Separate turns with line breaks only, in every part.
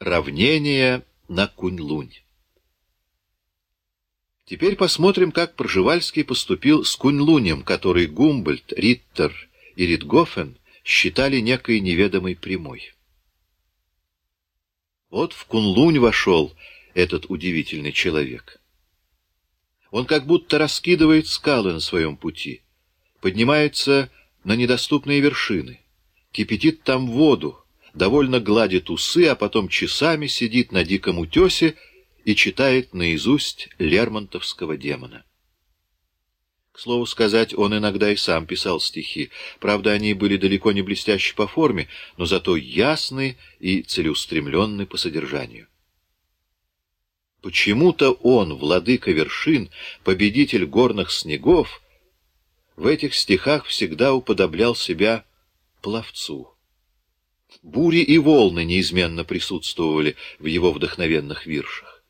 Равнение на Кунь-Лунь. Теперь посмотрим, как Пржевальский поступил с Кунь-Лунем, который Гумбольд, Риттер и Ритгофен считали некой неведомой прямой. Вот в Кунь-Лунь вошел этот удивительный человек. Он как будто раскидывает скалы на своем пути, поднимается на недоступные вершины, кипятит там воду, довольно гладит усы, а потом часами сидит на диком утесе и читает наизусть Лермонтовского демона. К слову сказать, он иногда и сам писал стихи. Правда, они были далеко не блестящи по форме, но зато ясны и целеустремленны по содержанию. Почему-то он, владыка вершин, победитель горных снегов, в этих стихах всегда уподоблял себя пловцу. Бури и волны неизменно присутствовали в его вдохновенных виршах.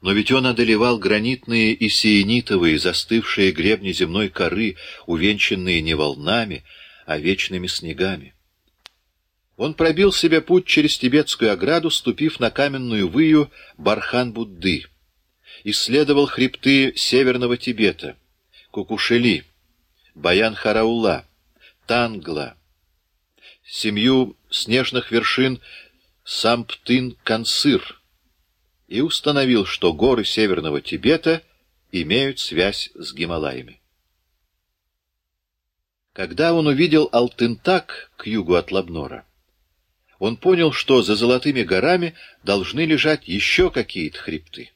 Но ведь он одолевал гранитные и сиенитовые, застывшие гребни земной коры, увенчанные не волнами, а вечными снегами. Он пробил себе путь через тибетскую ограду, ступив на каменную выю Бархан-Будды. Исследовал хребты северного Тибета, Кукушели, Баян-Хараула, Тангла, семью снежных вершин Самптын-Кансыр и установил, что горы Северного Тибета имеют связь с Гималаями. Когда он увидел Алтынтак к югу от Лабнора, он понял, что за Золотыми горами должны лежать еще какие-то хребты.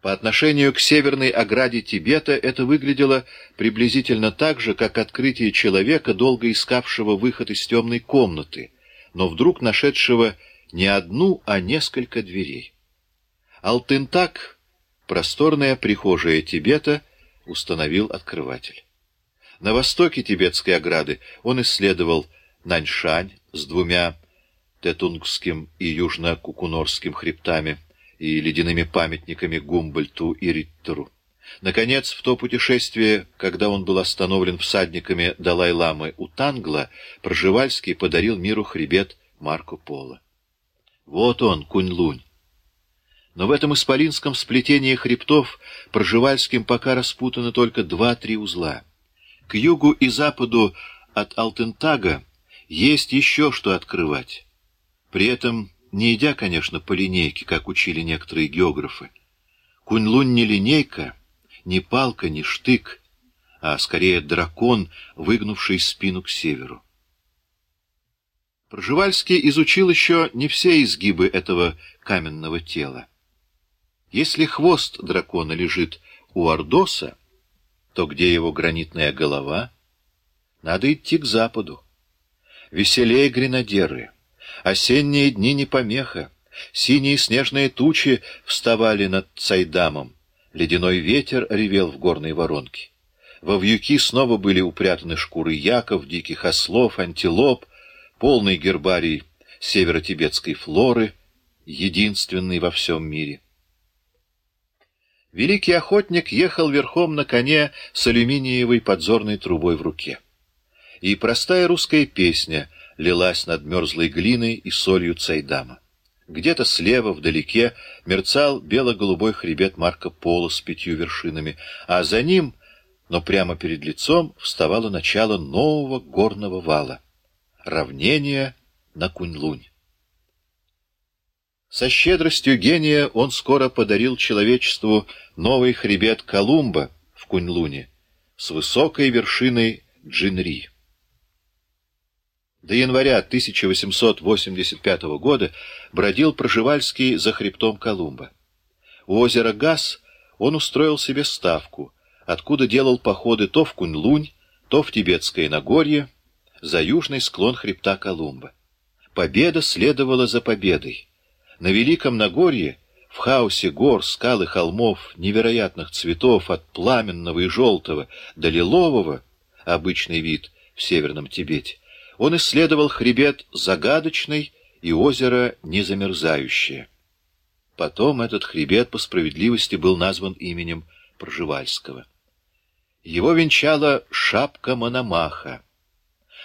По отношению к северной ограде Тибета это выглядело приблизительно так же, как открытие человека, долго искавшего выход из темной комнаты, но вдруг нашедшего не одну, а несколько дверей. Алтынтак, просторная прихожая Тибета, установил открыватель. На востоке тибетской ограды он исследовал Наньшань с двумя Тетунгским и Южно-Кукунорским хребтами, и ледяными памятниками Гумбольту и Риттеру. Наконец, в то путешествие, когда он был остановлен всадниками Далай-ламы у Тангла, Пржевальский подарил миру хребет Марко Поло. Вот он, Кунь-Лунь. Но в этом исполинском сплетении хребтов Пржевальским пока распутаны только два-три узла. К югу и западу от Алтентага есть еще что открывать. При этом не идя, конечно, по линейке, как учили некоторые географы. Кунь-Лунь не линейка, не палка, не штык, а скорее дракон, выгнувший спину к северу. Пржевальский изучил еще не все изгибы этого каменного тела. Если хвост дракона лежит у Ордоса, то где его гранитная голова? Надо идти к западу. Веселее гренадеры — Осенние дни не помеха. Синие снежные тучи вставали над Цайдамом. Ледяной ветер ревел в горной воронке. Во вьюки снова были упрятаны шкуры яков, диких ослов, антилоп, полный гербарий северо-тибетской флоры, единственный во всем мире. Великий охотник ехал верхом на коне с алюминиевой подзорной трубой в руке. И простая русская песня — лилась над мерзлой глиной и солью Цайдама. Где-то слева, вдалеке, мерцал бело-голубой хребет Марко Поло с пятью вершинами, а за ним, но прямо перед лицом, вставало начало нового горного вала — равнение на Кунь-Лунь. Со щедростью гения он скоро подарил человечеству новый хребет Колумба в Кунь-Луне с высокой вершиной Джинри. До января 1885 года бродил Проживальский за хребтом Колумба. У озера Газ он устроил себе ставку, откуда делал походы то в Кунь-Лунь, то в Тибетское Нагорье, за южный склон хребта Колумба. Победа следовала за победой. На Великом Нагорье, в хаосе гор, скал и холмов, невероятных цветов, от пламенного и желтого до лилового, обычный вид в Северном Тибете, он исследовал хребет загадочный и озеро незамерзающее. Потом этот хребет по справедливости был назван именем Пржевальского. Его венчала шапка Мономаха,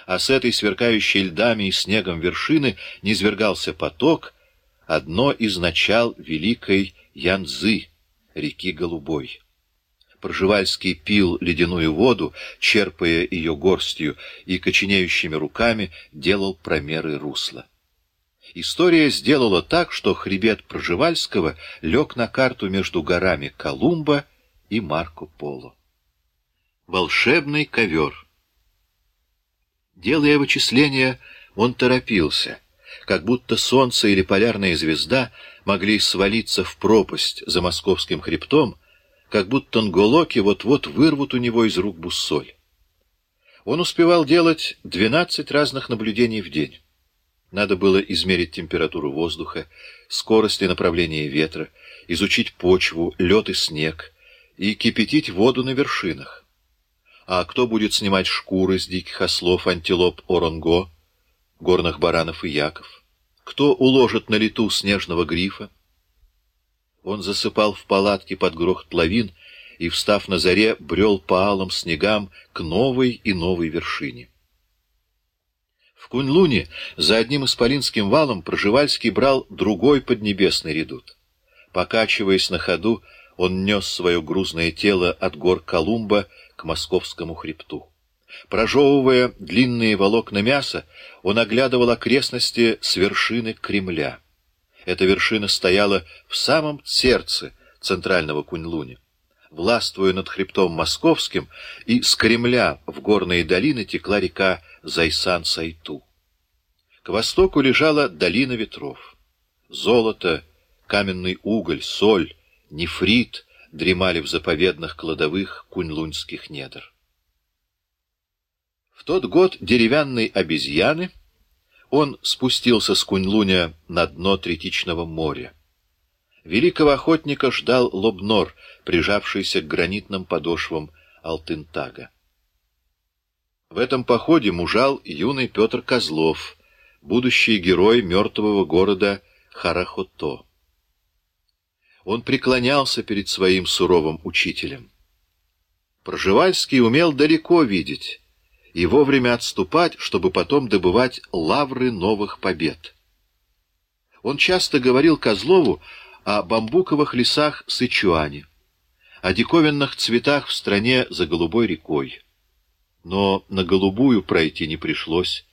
а с этой сверкающей льдами и снегом вершины низвергался поток, одно из начал великой Янзы, реки Голубой. Пржевальский пил ледяную воду, черпая ее горстью, и коченеющими руками делал промеры русла. История сделала так, что хребет Пржевальского лег на карту между горами Колумба и Марко Поло. Волшебный ковер Делая вычисления, он торопился, как будто солнце или полярная звезда могли свалиться в пропасть за московским хребтом, как будто нголоки вот-вот вырвут у него из рук буссоль. Он успевал делать двенадцать разных наблюдений в день. Надо было измерить температуру воздуха, скорость и направление ветра, изучить почву, лед и снег, и кипятить воду на вершинах. А кто будет снимать шкуры с диких ослов, антилоп, оронго, горных баранов и яков? Кто уложит на лету снежного грифа? Он засыпал в палатке под грохот лавин и, встав на заре, брел по алым снегам к новой и новой вершине. В Кунь-Луне за одним исполинским валом Проживальский брал другой поднебесный редут. Покачиваясь на ходу, он нес свое грузное тело от гор Колумба к московскому хребту. Прожевывая длинные волокна мяса, он оглядывал окрестности с вершины Кремля. Эта вершина стояла в самом сердце центрального Кунь-Луня. Властвуя над хребтом московским, и с Кремля в горные долины текла река Зайсан-Сайту. К востоку лежала долина ветров. Золото, каменный уголь, соль, нефрит дремали в заповедных кладовых кунь-луньских недр. В тот год деревянной обезьяны — он спустился с Кунь-Луня на дно Третичного моря. Великого охотника ждал Лобнор, прижавшийся к гранитным подошвам Алтынтага. В этом походе мужал юный Петр Козлов, будущий герой мертвого города Харахото. Он преклонялся перед своим суровым учителем. Проживальский умел далеко видеть, и вовремя отступать, чтобы потом добывать лавры новых побед. Он часто говорил Козлову о бамбуковых лесах Сычуани, о диковинных цветах в стране за Голубой рекой. Но на Голубую пройти не пришлось,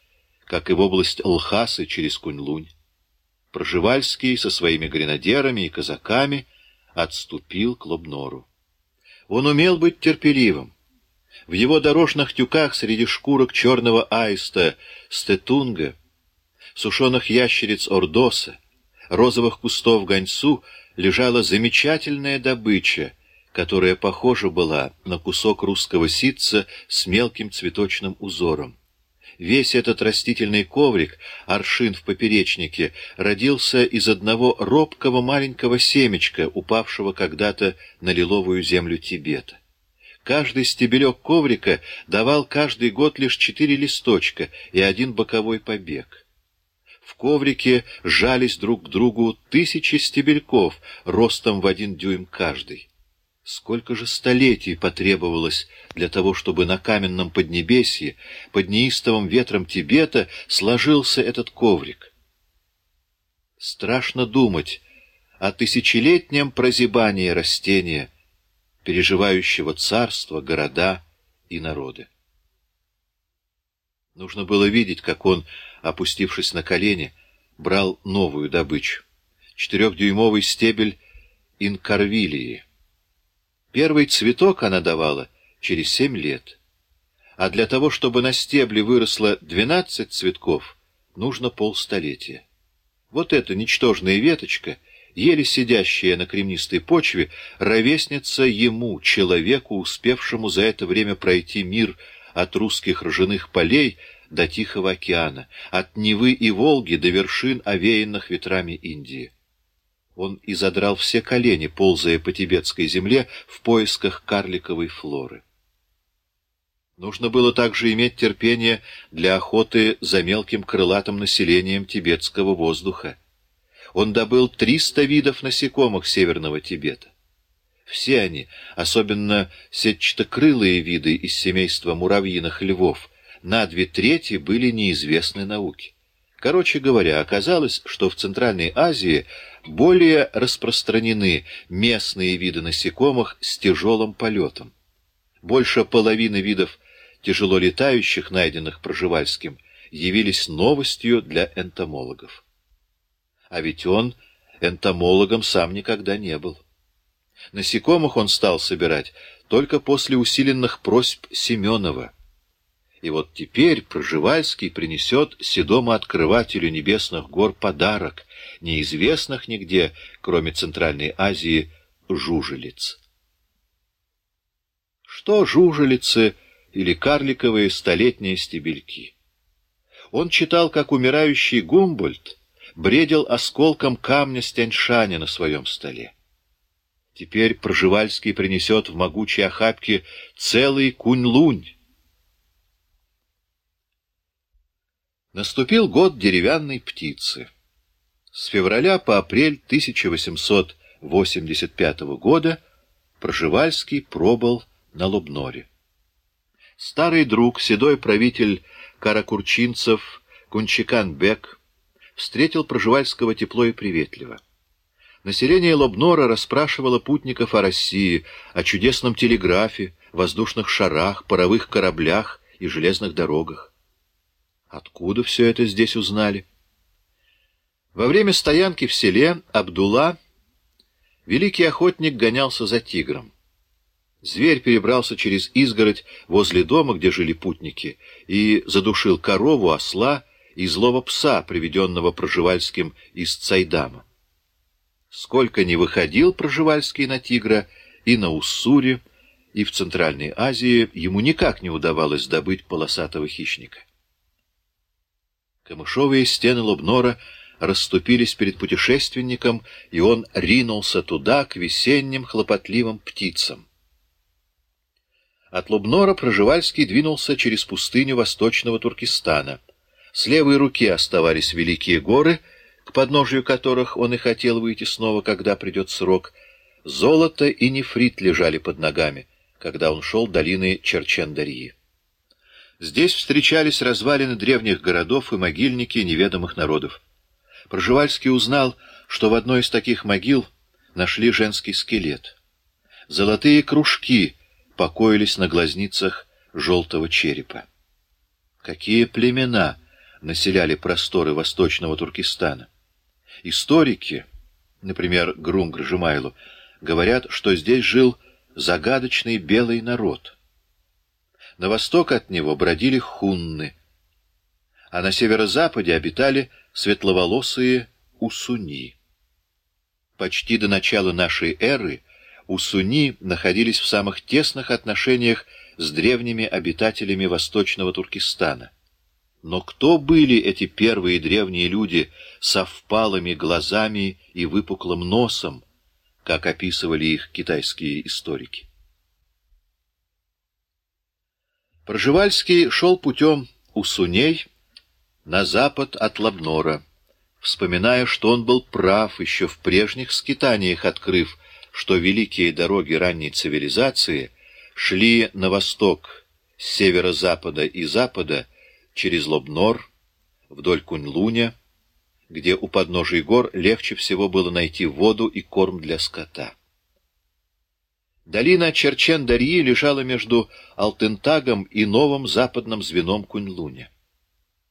как и в область Лхасы через Кунь-Лунь. Проживальский со своими гренадерами и казаками отступил к Лобнору. Он умел быть терпеливым, в его дорожных тюках среди шкурок черного аиста стетунга, сушеных ящериц ордоса, розовых кустов ганьсу лежала замечательная добыча, которая похожа была на кусок русского ситца с мелким цветочным узором. Весь этот растительный коврик, аршин в поперечнике, родился из одного робкого маленького семечка, упавшего когда-то на лиловую землю Тибета. Каждый стебелек коврика давал каждый год лишь четыре листочка и один боковой побег. В коврике жались друг к другу тысячи стебельков, ростом в один дюйм каждый. Сколько же столетий потребовалось для того, чтобы на каменном поднебесье, под неистовым ветром Тибета, сложился этот коврик? Страшно думать о тысячелетнем прозябании растения, переживающего царства, города и народы. Нужно было видеть, как он, опустившись на колени, брал новую добычу — четырехдюймовый стебель инкарвилии. Первый цветок она давала через семь лет, а для того, чтобы на стебле выросло двенадцать цветков, нужно полстолетия. Вот эта ничтожная веточка — еле сидящая на кремнистой почве, ровесница ему, человеку, успевшему за это время пройти мир от русских ржаных полей до Тихого океана, от Невы и Волги до вершин, овеянных ветрами Индии. Он изодрал все колени, ползая по тибетской земле в поисках карликовой флоры. Нужно было также иметь терпение для охоты за мелким крылатым населением тибетского воздуха он добыл 300 видов насекомых северного Тибета. Все они, особенно сетчатокрылые виды из семейства муравьиных львов, на две трети были неизвестны науке. Короче говоря, оказалось, что в Центральной Азии более распространены местные виды насекомых с тяжелым полетом. Больше половины видов тяжело летающих, найденных Проживальским, явились новостью для энтомологов. А ведь он энтомологом сам никогда не был. Насекомых он стал собирать только после усиленных просьб Семенова. И вот теперь Проживальский принесет седому открывателю небесных гор подарок, неизвестных нигде, кроме Центральной Азии, жужелиц. Что жужелицы или карликовые столетние стебельки? Он читал, как умирающий Гумбольд бредил осколком камня с Тяньшаня на своем столе. Теперь Проживальский принесет в могучей охапке целый кунь-лунь. Наступил год деревянной птицы. С февраля по апрель 1885 года Проживальский пробыл на Лубноре. Старый друг, седой правитель каракурчинцев Кунчикан-бек встретил Проживальского тепло и приветливо. Население Лобнора расспрашивало путников о России, о чудесном телеграфе, воздушных шарах, паровых кораблях и железных дорогах. Откуда все это здесь узнали? Во время стоянки в селе Абдулла великий охотник гонялся за тигром. Зверь перебрался через изгородь возле дома, где жили путники, и задушил корову, осла и злого пса, приведенного Проживальским из Цайдама. Сколько ни выходил Проживальский на тигра и на Уссуре, и в Центральной Азии ему никак не удавалось добыть полосатого хищника. Камышовые стены Лубнора расступились перед путешественником, и он ринулся туда, к весенним хлопотливым птицам. От Лубнора Проживальский двинулся через пустыню восточного Туркестана. С левой руки оставались великие горы — к подножию которых он и хотел выйти снова, когда придет срок, золото и нефрит лежали под ногами, когда он шел долины Черчендарьи. Здесь встречались развалины древних городов и могильники неведомых народов. Проживальский узнал, что в одной из таких могил нашли женский скелет. Золотые кружки покоились на глазницах желтого черепа. Какие племена населяли просторы восточного Туркестана? Историки, например, Грунгр Жумайло, говорят, что здесь жил загадочный белый народ. На восток от него бродили хунны, а на северо-западе обитали светловолосые усуни. Почти до начала нашей эры усуни находились в самых тесных отношениях с древними обитателями восточного Туркестана. Но кто были эти первые древние люди со впалыми глазами и выпуклым носом, как описывали их китайские историки? Проживальский шел путем у Суней на запад от Лабнора, вспоминая, что он был прав еще в прежних скитаниях, открыв, что великие дороги ранней цивилизации шли на восток с северо-запада и запада через Лобнор, вдоль Кунь-Луня, где у подножий гор легче всего было найти воду и корм для скота. Долина Черчен-Дарьи лежала между Алтентагом и новым западным звеном Кунь-Луня.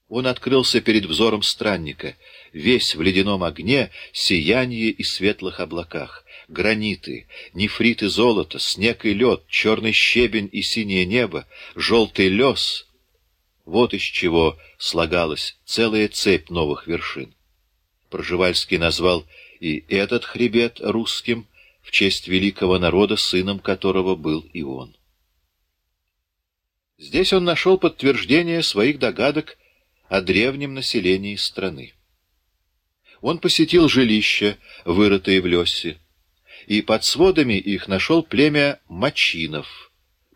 Он открылся перед взором странника, весь в ледяном огне, сияние и светлых облаках, граниты, нефрит и золото, снег и лед, черный щебень и синее небо, желтый лес — вот из чего слагалась целая цепь новых вершин. Проживальский назвал и этот хребет русским в честь великого народа, сыном которого был и он. Здесь он нашел подтверждение своих догадок о древнем населении страны. Он посетил жилища, вырытые в Лёссе, и под сводами их нашел племя Мачинов —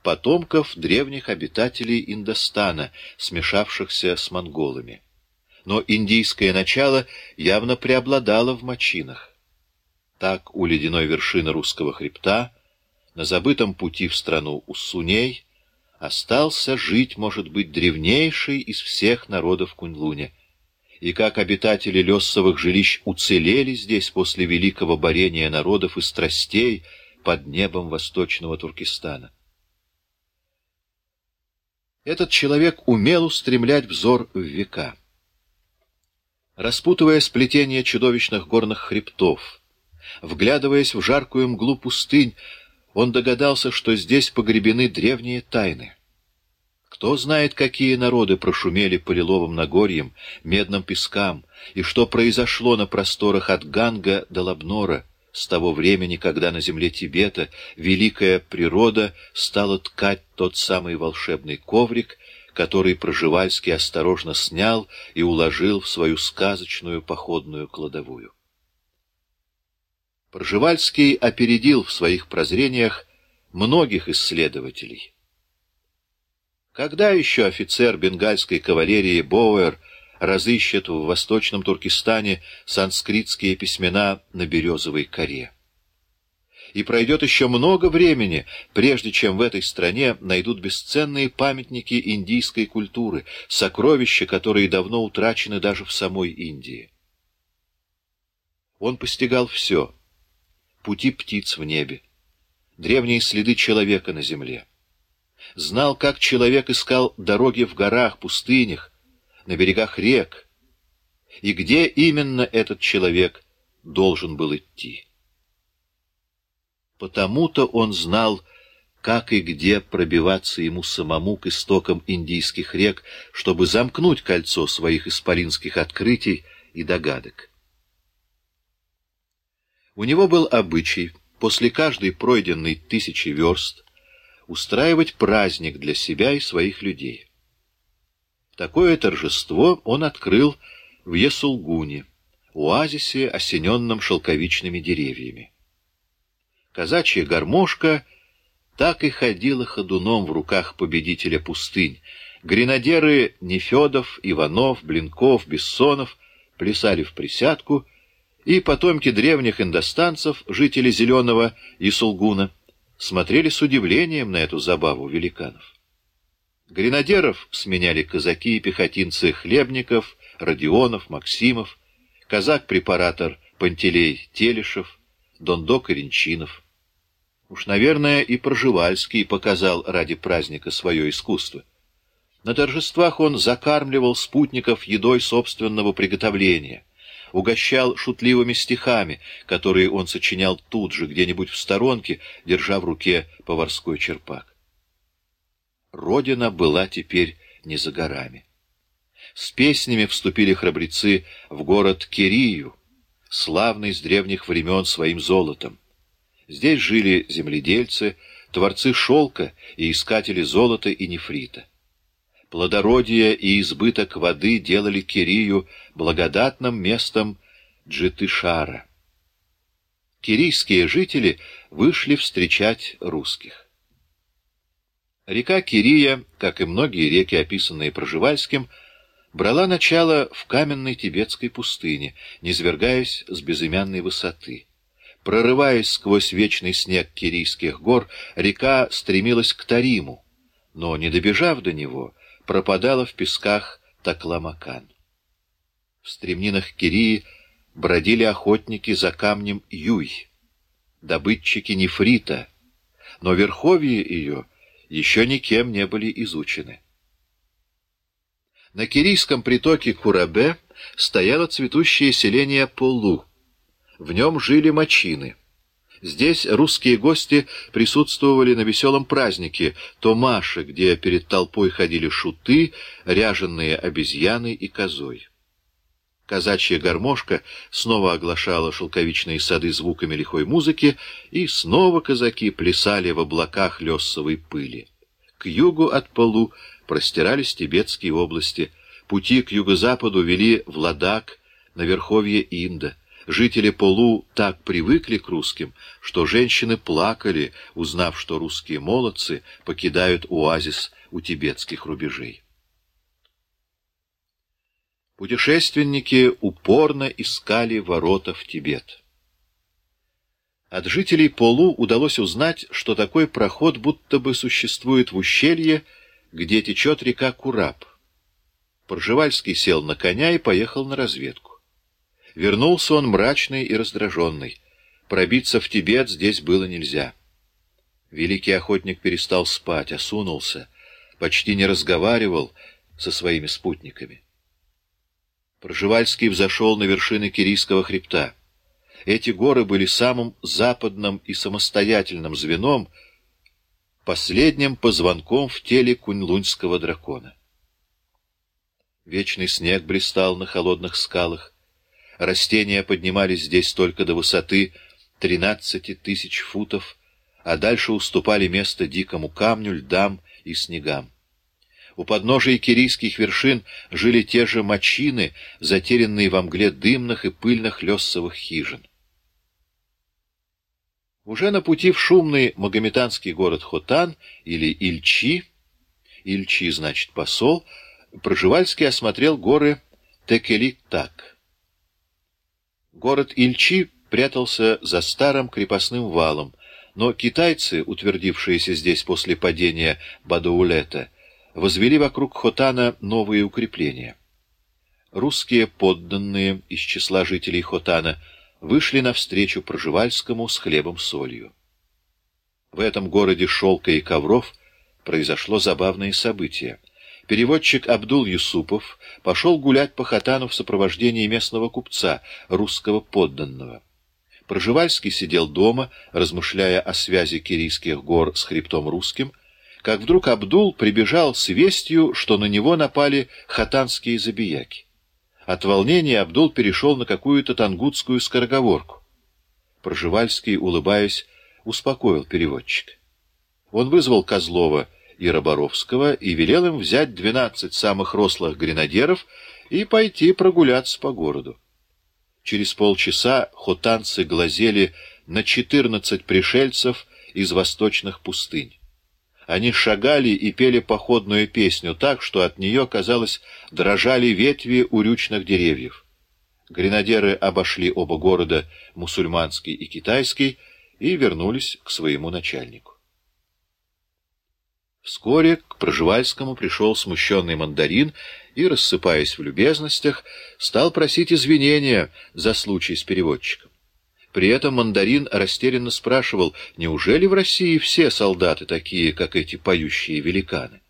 потомков древних обитателей Индостана, смешавшихся с монголами. Но индийское начало явно преобладало в мочинах. Так у ледяной вершины русского хребта, на забытом пути в страну Уссуней, остался жить, может быть, древнейший из всех народов Куньлуня. и как обитатели лесовых жилищ уцелели здесь после великого борения народов и страстей под небом восточного Туркестана. Этот человек умел устремлять взор в века. Распутывая сплетение чудовищных горных хребтов, вглядываясь в жаркую мглу пустынь, он догадался, что здесь погребены древние тайны. Кто знает, какие народы прошумели по лиловым Нагорьям, медным пескам, и что произошло на просторах от Ганга до Лабнора с того времени, когда на земле Тибета великая природа стала ткать тот самый волшебный коврик, который Проживальский осторожно снял и уложил в свою сказочную походную кладовую. Проживальский опередил в своих прозрениях многих исследователей. Когда еще офицер бенгальской кавалерии Боуэр разыщет в восточном Туркестане санскритские письмена на березовой коре? И пройдет еще много времени, прежде чем в этой стране найдут бесценные памятники индийской культуры, сокровища, которые давно утрачены даже в самой Индии. Он постигал все — пути птиц в небе, древние следы человека на земле знал, как человек искал дороги в горах, пустынях, на берегах рек, и где именно этот человек должен был идти. Потому-то он знал, как и где пробиваться ему самому к истокам индийских рек, чтобы замкнуть кольцо своих исполинских открытий и догадок. У него был обычай после каждой пройденной тысячи верст устраивать праздник для себя и своих людей. Такое торжество он открыл в Есулгуне, оазисе, осененном шелковичными деревьями. Казачья гармошка так и ходила ходуном в руках победителя пустынь. Гренадеры Нефедов, Иванов, Блинков, Бессонов плясали в присядку, и потомки древних индостанцев, жители Зеленого Исулгуна, смотрели с удивлением на эту забаву великанов. Гренадеров сменяли казаки и пехотинцы Хлебников, Родионов, Максимов, казак-препаратор Пантелей Телешев, Дондок Иринчинов. Уж, наверное, и Проживальский показал ради праздника свое искусство. На торжествах он закармливал спутников едой собственного приготовления — угощал шутливыми стихами, которые он сочинял тут же, где-нибудь в сторонке, держа в руке поварской черпак. Родина была теперь не за горами. С песнями вступили храбрецы в город Кирию, славный с древних времен своим золотом. Здесь жили земледельцы, творцы шелка и искатели золота и нефрита. Плодородие и избыток воды делали Кирию благодатным местом Джитышара. Кирийские жители вышли встречать русских. Река Кирия, как и многие реки, описанные Проживальским, брала начало в каменной тибетской пустыне, низвергаясь с безымянной высоты. Прорываясь сквозь вечный снег Кирийских гор, река стремилась к Тариму, но, не добежав до него, пропадала в песках Такламакан. В стремнинах Кирии бродили охотники за камнем Юй, добытчики нефрита, но верховья ее еще никем не были изучены. На Кирийском притоке Курабе стояло цветущее селение Полу. В нем жили мочины. Здесь русские гости присутствовали на веселом празднике Томаше, где перед толпой ходили шуты, ряженные обезьяны и козой. Казачья гармошка снова оглашала шелковичные сады звуками лихой музыки, и снова казаки плясали в облаках лесовой пыли. К югу от полу простирались тибетские области, пути к юго-западу вели в Ладак, на верховье Инда — Жители Полу так привыкли к русским, что женщины плакали, узнав, что русские молодцы покидают оазис у тибетских рубежей. Путешественники упорно искали ворота в Тибет. От жителей Полу удалось узнать, что такой проход будто бы существует в ущелье, где течет река Кураб. Пржевальский сел на коня и поехал на разведку. Вернулся он мрачный и раздраженный. Пробиться в Тибет здесь было нельзя. Великий охотник перестал спать, осунулся, почти не разговаривал со своими спутниками. Пржевальский взошел на вершины Кирийского хребта. Эти горы были самым западным и самостоятельным звеном, последним позвонком в теле куньлуньского дракона. Вечный снег блистал на холодных скалах. Растения поднимались здесь только до высоты тринадцати тысяч футов, а дальше уступали место дикому камню, льдам и снегам. У подножия кирийских вершин жили те же мочины, затерянные во мгле дымных и пыльных лесовых хижин. Уже на пути в шумный магометанский город Хотан или Ильчи, Ильчи значит посол, Проживальский осмотрел горы Текелик-Так. Город Ильчи прятался за старым крепостным валом, но китайцы, утвердившиеся здесь после падения Бадоулета, возвели вокруг Хотана новые укрепления. Русские подданные из числа жителей Хотана – вышли навстречу Проживальскому с хлебом-солью. В этом городе шелка и ковров произошло забавное событие. Переводчик Абдул Юсупов пошел гулять по Хатану в сопровождении местного купца, русского подданного. Проживальский сидел дома, размышляя о связи Кирийских гор с хребтом русским, как вдруг Абдул прибежал с вестью, что на него напали хатанские забияки. От волнения Абдул перешел на какую-то тангутскую скороговорку. Проживальский, улыбаясь, успокоил переводчика. Он вызвал Козлова и Роборовского и велел им взять двенадцать самых рослых гренадеров и пойти прогуляться по городу. Через полчаса хотанцы глазели на четырнадцать пришельцев из восточных пустынь. Они шагали и пели походную песню так, что от нее, казалось, дрожали ветви урючных деревьев. Гренадеры обошли оба города, мусульманский и китайский, и вернулись к своему начальнику. Вскоре к Проживальскому пришел смущенный мандарин и, рассыпаясь в любезностях, стал просить извинения за случай с переводчиком. При этом мандарин растерянно спрашивал, неужели в России все солдаты такие, как эти поющие великаны?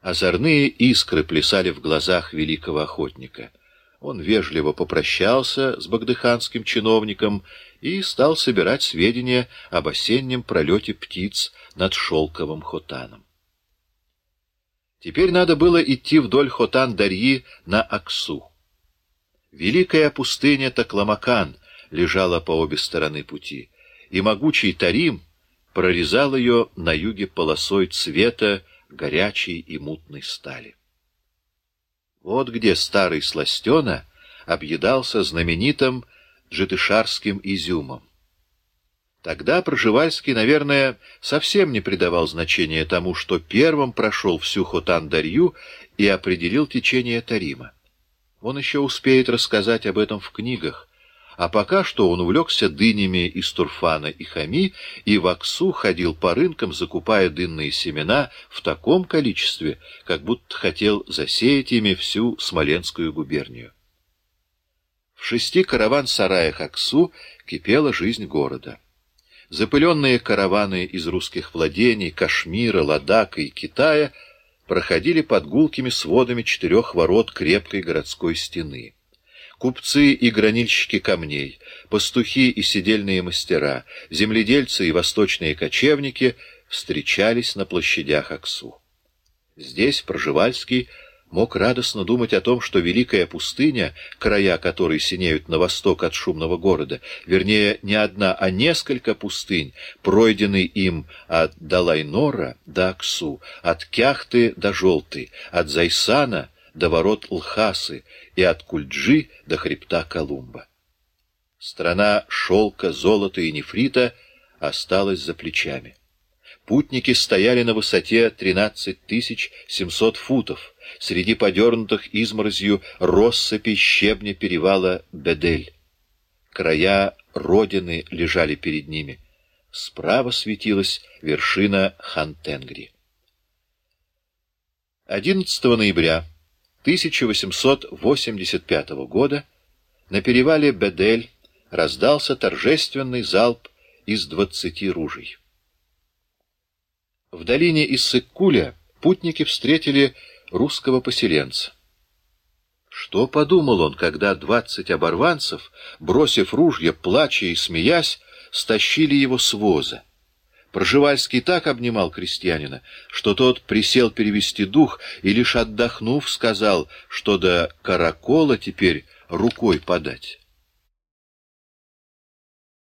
Озорные искры плясали в глазах великого охотника. Он вежливо попрощался с багдыханским чиновником и стал собирать сведения об осеннем пролете птиц над шелковым хотаном. Теперь надо было идти вдоль хотан-дарьи на Аксу. Великая пустыня Такламакан — лежала по обе стороны пути, и могучий Тарим прорезал ее на юге полосой цвета горячей и мутной стали. Вот где старый Сластена объедался знаменитым джетышарским изюмом. Тогда Проживальский, наверное, совсем не придавал значения тому, что первым прошел всю Хотан-Дарью и определил течение Тарима. Он еще успеет рассказать об этом в книгах, а пока что он увлекся дынями из турфана и хами и в Аксу ходил по рынкам, закупая дынные семена в таком количестве, как будто хотел засеять ими всю Смоленскую губернию. В шести караван-сараях Аксу кипела жизнь города. Запыленные караваны из русских владений, Кашмира, Ладака и Китая проходили под гулкими сводами четырех ворот крепкой городской стены. Купцы и гранильщики камней, пастухи и сидельные мастера, земледельцы и восточные кочевники встречались на площадях Аксу. Здесь Проживальский мог радостно думать о том, что Великая пустыня, края которой синеют на восток от шумного города, вернее, не одна, а несколько пустынь, пройдены им от Далайнора до Аксу, от Кяхты до Желты, от Зайсана до ворот Лхасы и от Кульджи до хребта Колумба. Страна шелка, золота и нефрита осталась за плечами. Путники стояли на высоте 13 700 футов, среди подернутых изморозью россыпи щебня перевала Бедель. Края родины лежали перед ними. Справа светилась вершина Хантенгри. 11 ноября 1885 года на перевале Бедель раздался торжественный залп из двадцати ружей. В долине Иссык-Куля путники встретили русского поселенца. Что подумал он, когда двадцать оборванцев, бросив ружья, плача и смеясь, стащили его с воза? Проживальский так обнимал крестьянина, что тот присел перевести дух и, лишь отдохнув, сказал, что до каракола теперь рукой подать.